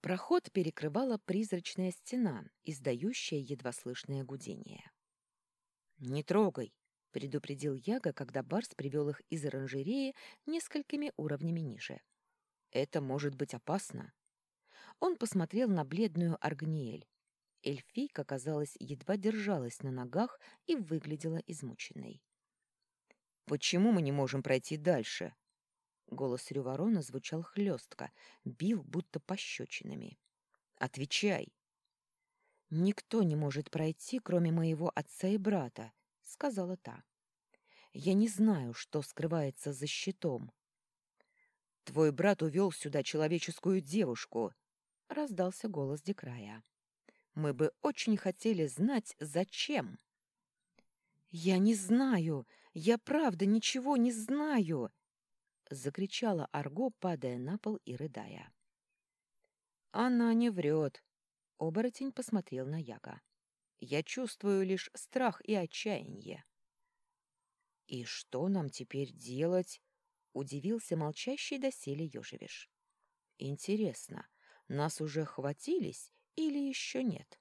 Проход перекрывала призрачная стена, издающая едва слышное гудение. «Не трогай!» — предупредил Яга, когда Барс привел их из оранжереи несколькими уровнями ниже. «Это может быть опасно». Он посмотрел на бледную Аргниэль. Эльфийка, казалось, едва держалась на ногах и выглядела измученной. «Почему мы не можем пройти дальше?» Голос Рюворона звучал хлестко, бил будто пощечинами. «Отвечай!» «Никто не может пройти, кроме моего отца и брата», — сказала та. «Я не знаю, что скрывается за щитом». «Твой брат увел сюда человеческую девушку», — раздался голос Декрая. «Мы бы очень хотели знать, зачем». «Я не знаю! Я правда ничего не знаю!» — закричала Арго, падая на пол и рыдая. «Она не врет», — оборотень посмотрел на Яга. «Я чувствую лишь страх и отчаяние». «И что нам теперь делать?» — удивился молчащий доселе Ёжевиш. «Интересно, нас уже хватились или еще нет?»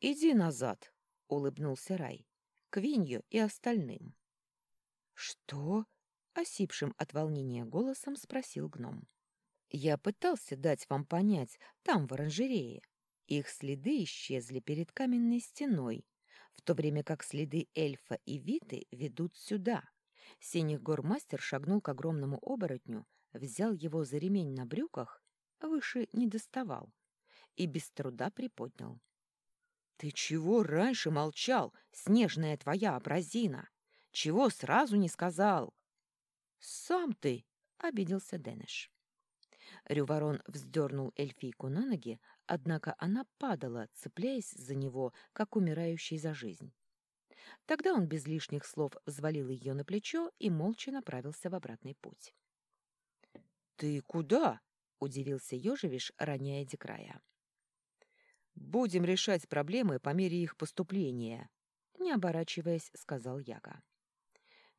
«Иди назад», — улыбнулся Рай, — «к Винью и остальным». «Что?» — осипшим от волнения голосом спросил гном. «Я пытался дать вам понять, там, в оранжерее. Их следы исчезли перед каменной стеной, в то время как следы эльфа и Виты ведут сюда». Синих гормастер шагнул к огромному оборотню, взял его за ремень на брюках, выше не доставал, и без труда приподнял. «Ты чего раньше молчал, снежная твоя образина? Чего сразу не сказал?» «Сам ты!» — обиделся Дэнеш. Рюворон вздернул эльфийку на ноги, однако она падала, цепляясь за него, как умирающий за жизнь. Тогда он без лишних слов взвалил ее на плечо и молча направился в обратный путь. «Ты куда?» — удивился Ёжевиш, роняя Декрая. «Будем решать проблемы по мере их поступления», — не оборачиваясь, сказал Яга.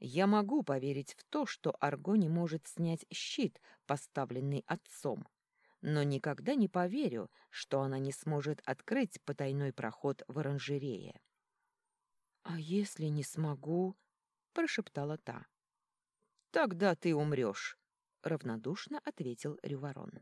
Я могу поверить в то, что Арго не может снять щит, поставленный отцом, но никогда не поверю, что она не сможет открыть потайной проход в оранжерее. — А если не смогу? — прошептала та. — Тогда ты умрешь, — равнодушно ответил Рюворон.